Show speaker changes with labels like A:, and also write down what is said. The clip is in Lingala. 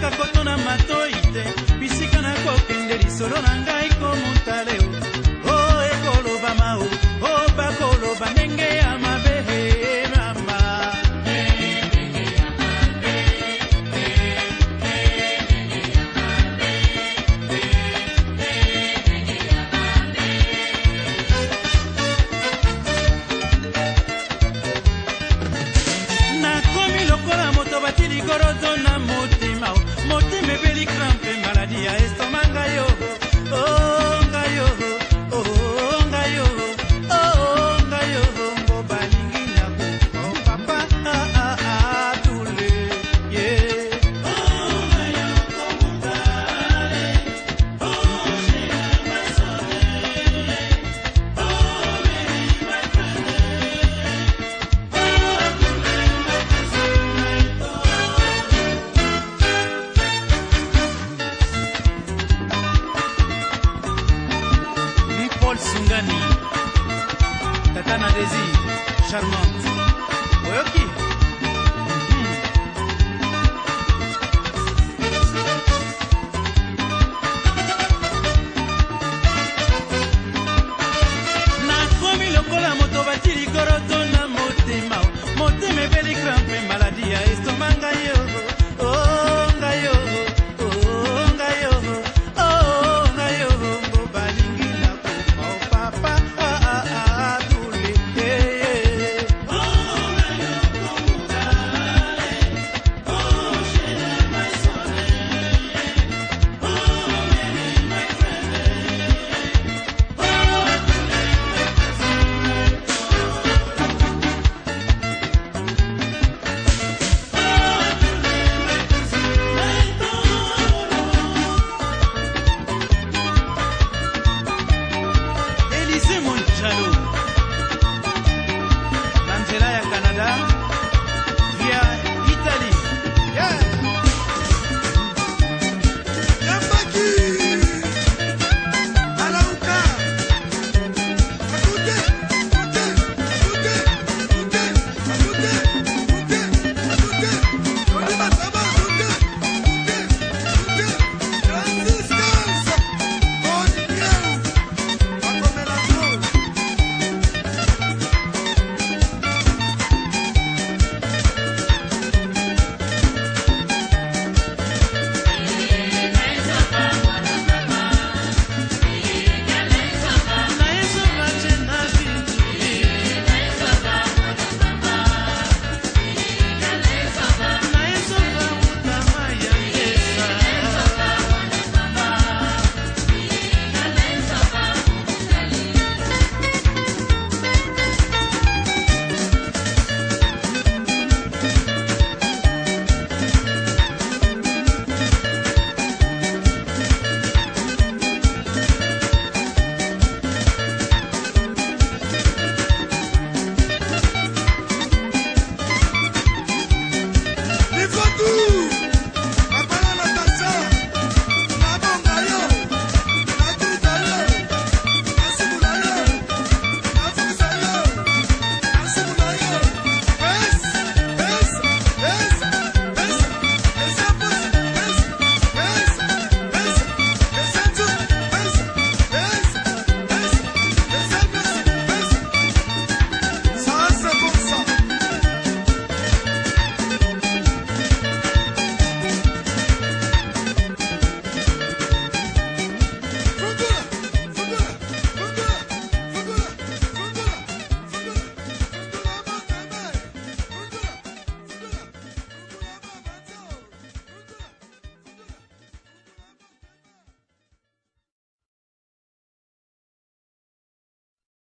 A: kaka koto na matoi te bisika nakokende lisolo na ngai komutale paul singani tata na désir charmante